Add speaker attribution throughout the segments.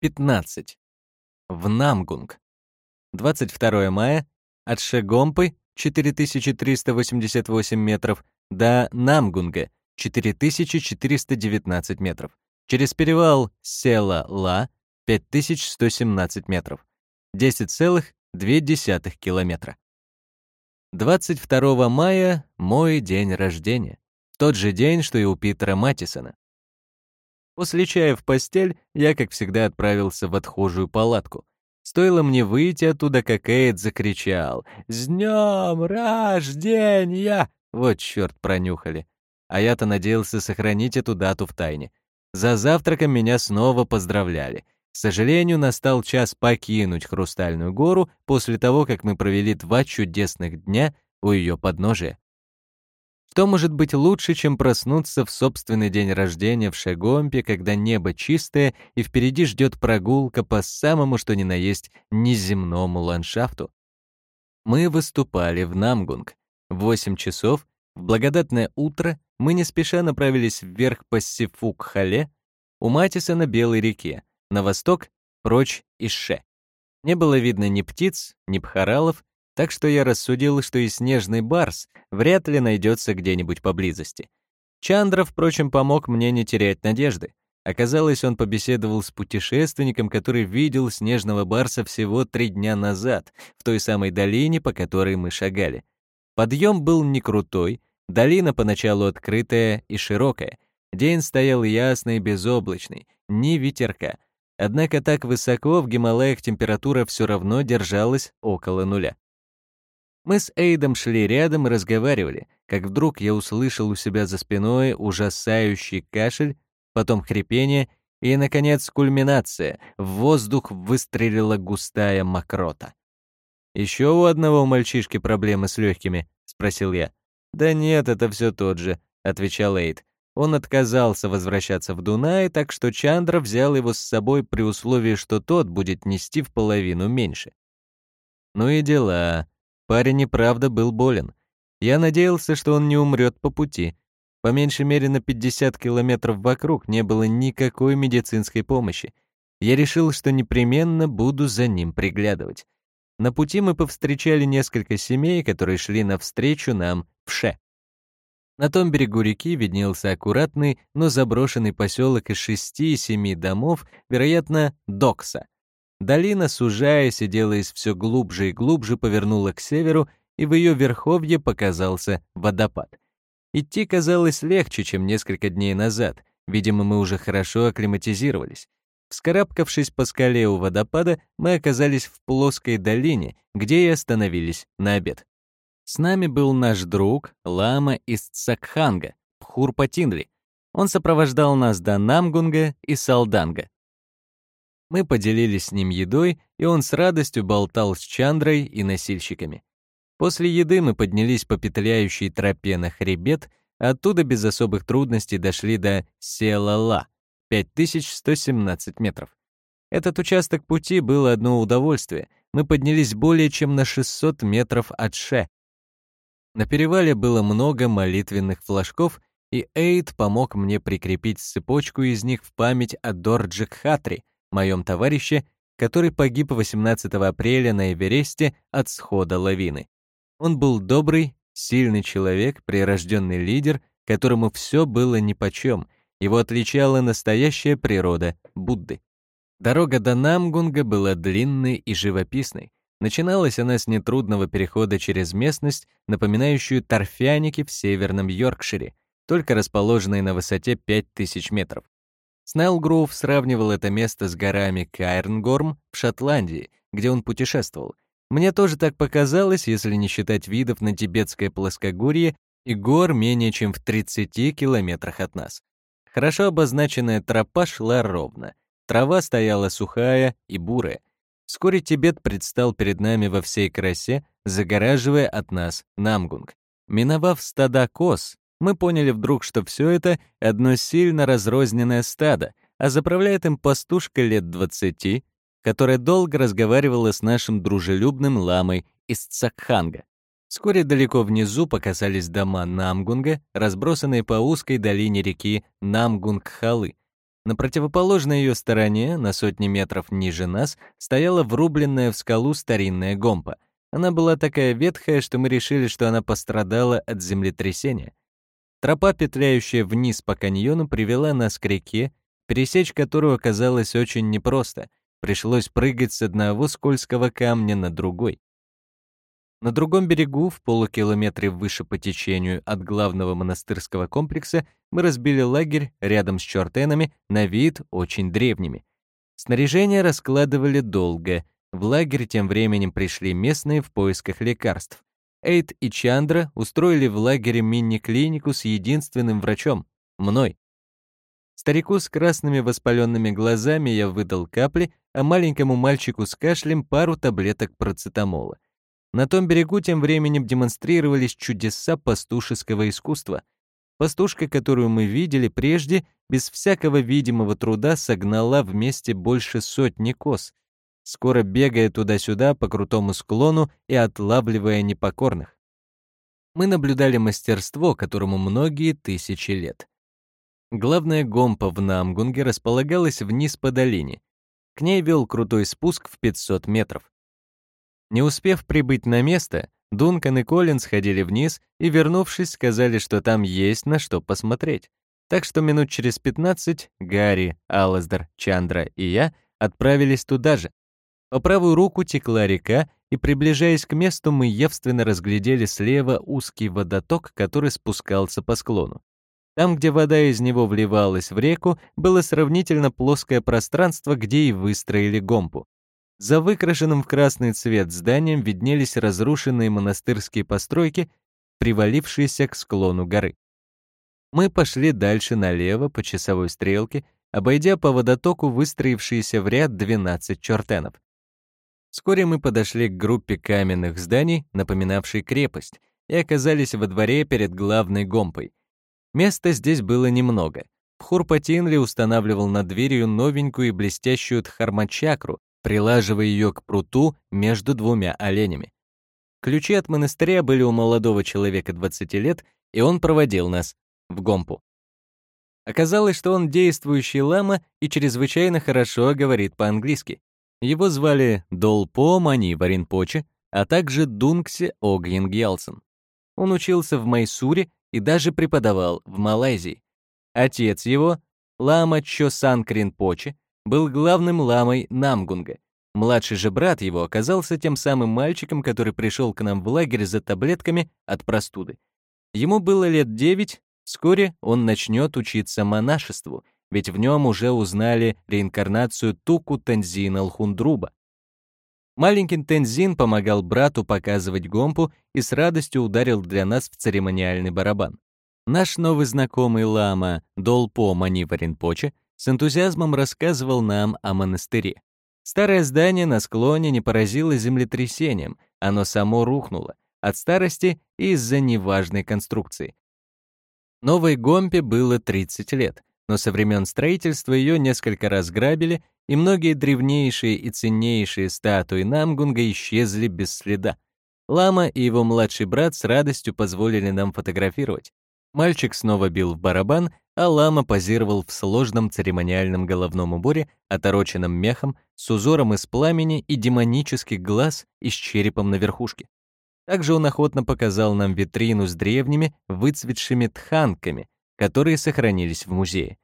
Speaker 1: 15. В Намгунг. 22 мая. От Шегомпы 4388 метров до Намгунга 4419 метров. Через перевал Села-Ла 5117 метров. 10,2 километра. 22 мая — мой день рождения. Тот же день, что и у Питера Матисона. После чая в постель я, как всегда, отправился в отхожую палатку. Стоило мне выйти оттуда, как Эйд закричал «С днем рождения!» Вот черт пронюхали. А я-то надеялся сохранить эту дату в тайне. За завтраком меня снова поздравляли. К сожалению, настал час покинуть Хрустальную гору после того, как мы провели два чудесных дня у ее подножия. Что может быть лучше, чем проснуться в собственный день рождения в Шегомпе, когда небо чистое и впереди ждет прогулка по самому что ни на есть неземному ландшафту? Мы выступали в Намгунг. В 8 часов, в благодатное утро, мы не спеша направились вверх по Сифук-Хале, у Матиса на Белой реке, на восток, прочь из Ше. Не было видно ни птиц, ни пхаралов, так что я рассудил, что и снежный барс вряд ли найдется где-нибудь поблизости. Чандра, впрочем, помог мне не терять надежды. Оказалось, он побеседовал с путешественником, который видел снежного барса всего три дня назад, в той самой долине, по которой мы шагали. Подъем был не крутой, долина поначалу открытая и широкая. День стоял ясный и безоблачный, ни ветерка. Однако так высоко в Гималаях температура все равно держалась около нуля. Мы с Эйдом шли рядом и разговаривали, как вдруг я услышал у себя за спиной ужасающий кашель, потом хрипение и, наконец, кульминация. В воздух выстрелила густая мокрота. «Еще у одного мальчишки проблемы с легкими?» — спросил я. «Да нет, это все тот же», — отвечал Эйд. Он отказался возвращаться в Дунай, так что Чандра взял его с собой при условии, что тот будет нести в половину меньше. Ну и дела. Парень и правда был болен. Я надеялся, что он не умрет по пути. По меньшей мере на 50 километров вокруг не было никакой медицинской помощи. Я решил, что непременно буду за ним приглядывать. На пути мы повстречали несколько семей, которые шли навстречу нам в Ше. На том берегу реки виднелся аккуратный, но заброшенный поселок из шести и семи домов, вероятно, Докса — Долина, сужаясь и делаясь все глубже и глубже, повернула к северу, и в ее верховье показался водопад. Идти казалось легче, чем несколько дней назад. Видимо, мы уже хорошо акклиматизировались. Вскарабкавшись по скале у водопада, мы оказались в плоской долине, где и остановились на обед. С нами был наш друг, лама из Цакханга, Пхур Патинли. Он сопровождал нас до Намгунга и Салданга. Мы поделились с ним едой, и он с радостью болтал с Чандрой и носильщиками. После еды мы поднялись по петляющей тропе на хребет, оттуда без особых трудностей дошли до Селала, 5117 метров. Этот участок пути был одно удовольствие. Мы поднялись более чем на 600 метров от Ше. На перевале было много молитвенных флажков, и Эйд помог мне прикрепить цепочку из них в память о Дорджик Хатри, моем товарище, который погиб 18 апреля на Эвересте от схода лавины. Он был добрый, сильный человек, прирожденный лидер, которому все было нипочем, его отличала настоящая природа Будды. Дорога до Намгунга была длинной и живописной. Начиналась она с нетрудного перехода через местность, напоминающую торфяники в северном Йоркшире, только расположенной на высоте 5000 метров. Снеллгроув сравнивал это место с горами Кайрнгорм в Шотландии, где он путешествовал. Мне тоже так показалось, если не считать видов на тибетское плоскогорье и гор менее чем в 30 километрах от нас. Хорошо обозначенная тропа шла ровно. Трава стояла сухая и бурая. Вскоре Тибет предстал перед нами во всей красе, загораживая от нас Намгунг. Миновав стада коз, мы поняли вдруг, что все это — одно сильно разрозненное стадо, а заправляет им пастушка лет двадцати, которая долго разговаривала с нашим дружелюбным ламой из Цакханга. Вскоре далеко внизу показались дома Намгунга, разбросанные по узкой долине реки Намгунг-Халы. На противоположной ее стороне, на сотни метров ниже нас, стояла врубленная в скалу старинная гомпа. Она была такая ветхая, что мы решили, что она пострадала от землетрясения. Тропа, петляющая вниз по каньону, привела нас к реке, пересечь которую оказалось очень непросто. Пришлось прыгать с одного скользкого камня на другой. На другом берегу, в полукилометре выше по течению от главного монастырского комплекса, мы разбили лагерь рядом с чертенами, на вид очень древними. Снаряжение раскладывали долго. В лагерь тем временем пришли местные в поисках лекарств. Эйд и Чандра устроили в лагере мини-клинику с единственным врачом — мной. Старику с красными воспаленными глазами я выдал капли, а маленькому мальчику с кашлем пару таблеток процетамола. На том берегу тем временем демонстрировались чудеса пастушеского искусства. Пастушка, которую мы видели прежде, без всякого видимого труда согнала вместе больше сотни коз, скоро бегая туда-сюда по крутому склону и отлавливая непокорных. Мы наблюдали мастерство, которому многие тысячи лет. Главная гомпа в Намгунге располагалась вниз по долине. К ней вел крутой спуск в 500 метров. Не успев прибыть на место, Дункан и Колин сходили вниз и, вернувшись, сказали, что там есть на что посмотреть. Так что минут через 15 Гарри, Алаздер, Чандра и я отправились туда же. По правую руку текла река, и, приближаясь к месту, мы явственно разглядели слева узкий водоток, который спускался по склону. Там, где вода из него вливалась в реку, было сравнительно плоское пространство, где и выстроили гомпу. За выкрашенным в красный цвет зданием виднелись разрушенные монастырские постройки, привалившиеся к склону горы. Мы пошли дальше налево по часовой стрелке, обойдя по водотоку выстроившиеся в ряд 12 чертенов. Вскоре мы подошли к группе каменных зданий, напоминавшей крепость, и оказались во дворе перед главной гомпой. Места здесь было немного. Пхурпатинли устанавливал над дверью новенькую и блестящую дхармачакру, прилаживая ее к пруту между двумя оленями. Ключи от монастыря были у молодого человека 20 лет, и он проводил нас в Гомпу. Оказалось, что он действующий лама и чрезвычайно хорошо говорит по-английски. Его звали Долпо Мани Варинпоче, а также Дунксе Огьен Гелсон. Он учился в Майсуре и даже преподавал в Малайзии. Отец его, лама Чосан Кринпоче, был главным ламой Намгунга. Младший же брат его оказался тем самым мальчиком, который пришел к нам в лагерь за таблетками от простуды. Ему было лет девять, вскоре он начнет учиться монашеству, ведь в нем уже узнали реинкарнацию Туку Тензин Алхундруба. Маленький Тензин помогал брату показывать гомпу и с радостью ударил для нас в церемониальный барабан. Наш новый знакомый лама Долпо Манива Ринпоче с энтузиазмом рассказывал нам о монастыре. Старое здание на склоне не поразило землетрясением, оно само рухнуло, от старости и из-за неважной конструкции. Новой Гомпе было 30 лет, но со времен строительства ее несколько раз грабили, и многие древнейшие и ценнейшие статуи Намгунга исчезли без следа. Лама и его младший брат с радостью позволили нам фотографировать. Мальчик снова бил в барабан, а лама позировал в сложном церемониальном головном уборе, отороченном мехом, с узором из пламени и демонических глаз и с черепом на верхушке. Также он охотно показал нам витрину с древними, выцветшими тханками, которые сохранились в музее.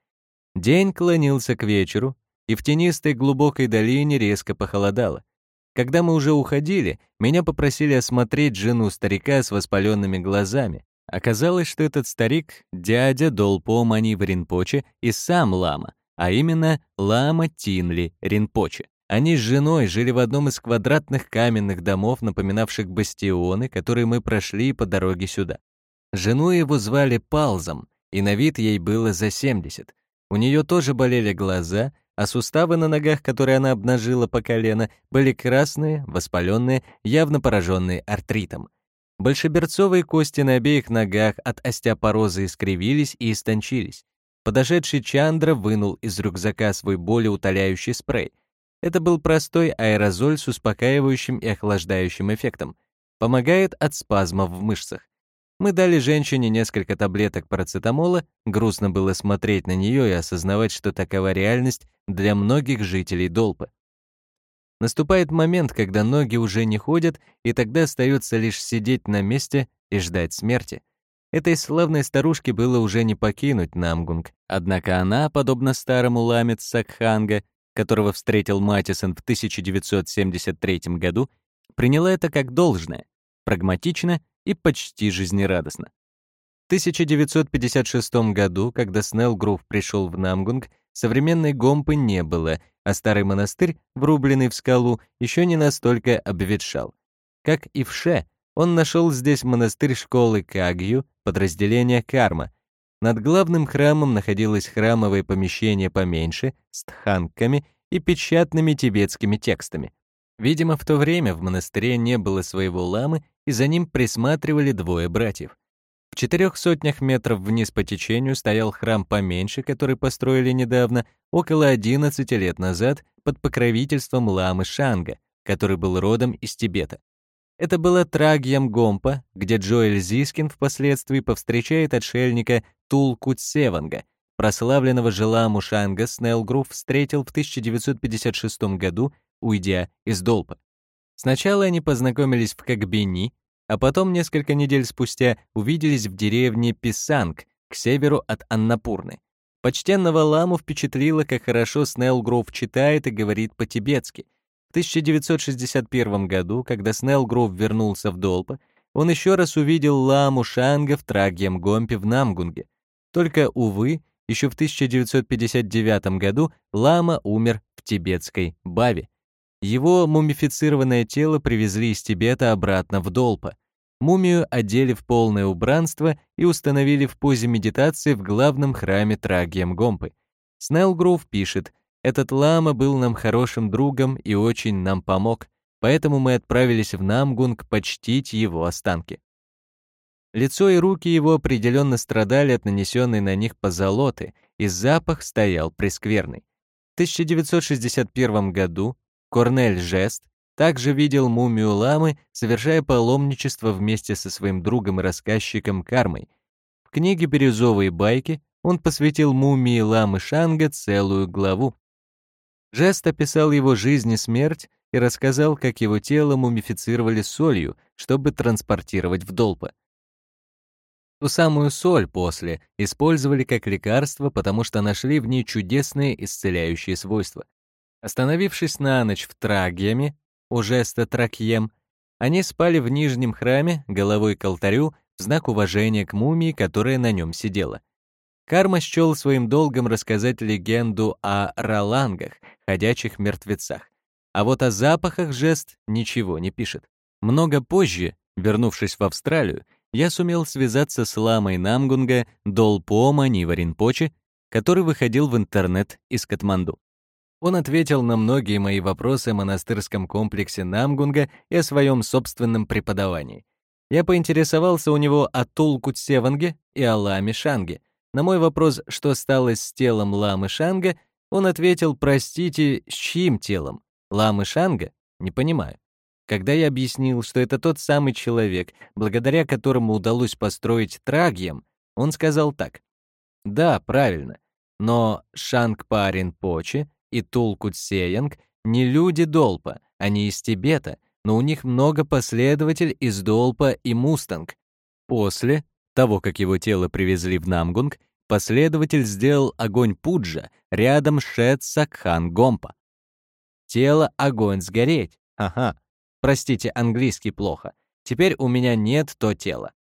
Speaker 1: День клонился к вечеру, и в тенистой глубокой долине резко похолодало. Когда мы уже уходили, меня попросили осмотреть жену старика с воспаленными глазами, Оказалось, что этот старик — дядя Долпо Манив Ринпоче и сам лама, а именно лама Тинли Ринпоче. Они с женой жили в одном из квадратных каменных домов, напоминавших бастионы, которые мы прошли по дороге сюда. Жену его звали Палзом, и на вид ей было за 70. У нее тоже болели глаза, а суставы на ногах, которые она обнажила по колено, были красные, воспаленные, явно пораженные артритом. Большеберцовые кости на обеих ногах от остеопороза искривились и истончились. Подошедший Чандра вынул из рюкзака свой болеутоляющий спрей. Это был простой аэрозоль с успокаивающим и охлаждающим эффектом. Помогает от спазмов в мышцах. Мы дали женщине несколько таблеток парацетамола, грустно было смотреть на нее и осознавать, что такова реальность для многих жителей Долпа. Наступает момент, когда ноги уже не ходят, и тогда остается лишь сидеть на месте и ждать смерти. Этой славной старушке было уже не покинуть Намгунг, однако она, подобно старому ламет Сакханга, которого встретил Матисон в 1973 году, приняла это как должное, прагматично и почти жизнерадостно. В 1956 году, когда Снеллгрув пришел в Намгунг, современной Гомпы не было, а старый монастырь, врубленный в скалу, еще не настолько обветшал. Как и в Ше, он нашел здесь монастырь школы Кагью, подразделение Карма. Над главным храмом находилось храмовое помещение поменьше, с тханками и печатными тибетскими текстами. Видимо, в то время в монастыре не было своего ламы, и за ним присматривали двое братьев. В четырех сотнях метров вниз по течению стоял храм поменьше, который построили недавно, около 11 лет назад, под покровительством ламы Шанга, который был родом из Тибета. Это было Трагьям Гомпа, где Джоэль Зискин впоследствии повстречает отшельника Тулкут-Севанга, прославленного Желаму Шанга Снеллгрув встретил в 1956 году уйдя из Долпа. Сначала они познакомились в Кагбини, а потом несколько недель спустя увиделись в деревне Писанг к северу от Аннапурны. Почтенного ламу впечатлило, как хорошо Снеллгроув читает и говорит по-тибетски. В 1961 году, когда Снеллгроув вернулся в Долпа, он еще раз увидел ламу Шанга в Трагьем Гомпе в Намгунге. Только, увы, еще в 1959 году лама умер в тибетской Баве. Его мумифицированное тело привезли из Тибета обратно в Долпа. Мумию одели в полное убранство и установили в позе медитации в главном храме Трагием Гомпы. Снеллгроув пишет, «Этот лама был нам хорошим другом и очень нам помог, поэтому мы отправились в Намгунг почтить его останки». Лицо и руки его определенно страдали от нанесенной на них позолоты, и запах стоял прескверный. В 1961 году Корнель Жест также видел мумию ламы, совершая паломничество вместе со своим другом и рассказчиком Кармой. В книге «Бирюзовые байки» он посвятил мумии ламы Шанга целую главу. Жест описал его жизнь и смерть и рассказал, как его тело мумифицировали солью, чтобы транспортировать в Долпа. Ту самую соль после использовали как лекарство, потому что нашли в ней чудесные исцеляющие свойства. Остановившись на ночь в Трагьяме, уже Тракьем, они спали в нижнем храме, головой к алтарю, в знак уважения к мумии, которая на нем сидела. Карма счел своим долгом рассказать легенду о ралангах, ходячих мертвецах. А вот о запахах жест ничего не пишет. Много позже, вернувшись в Австралию, я сумел связаться с ламой Намгунга Долпома Ниваринпочи, который выходил в интернет из Катманду. Он ответил на многие мои вопросы о монастырском комплексе Намгунга и о своем собственном преподавании. Я поинтересовался у него о Тулкут-Севанге и о Ламе Шанге. На мой вопрос, что стало с телом Ламы Шанга, он ответил, простите, с чьим телом? Ламы Шанга? Не понимаю. Когда я объяснил, что это тот самый человек, благодаря которому удалось построить Трагьям, он сказал так. Да, правильно, но Шанг Парин Почи и Тулкут-Сеянг не люди Долпа, они из Тибета, но у них много последователей из Долпа и Мустанг. После того, как его тело привезли в Намгунг, последователь сделал огонь Пуджа рядом с Шет Сакхан Гомпа. Тело огонь сгореть. Ага. Простите, английский плохо. Теперь у меня нет то тела.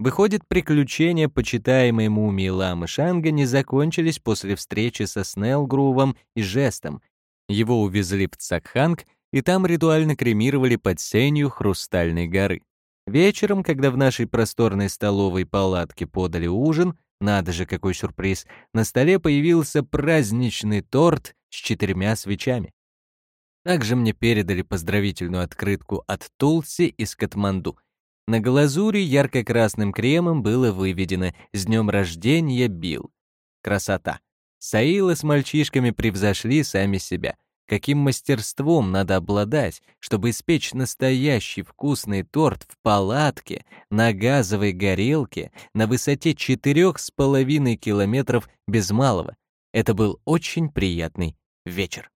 Speaker 1: Выходит, приключения почитаемой мумии Ламы Шанга не закончились после встречи со Снеллгрувом и Жестом. Его увезли в Цакханг, и там ритуально кремировали под сенью Хрустальной горы. Вечером, когда в нашей просторной столовой палатке подали ужин, надо же, какой сюрприз, на столе появился праздничный торт с четырьмя свечами. Также мне передали поздравительную открытку от Тулси из Катманду — на глазури ярко-красным кремом было выведено «С днем рождения, Билл». Красота. Саила с мальчишками превзошли сами себя. каким мастерством надо обладать, чтобы испечь настоящий вкусный торт в палатке на газовой горелке на высоте четырех с половиной километров без малого. Это был очень приятный вечер.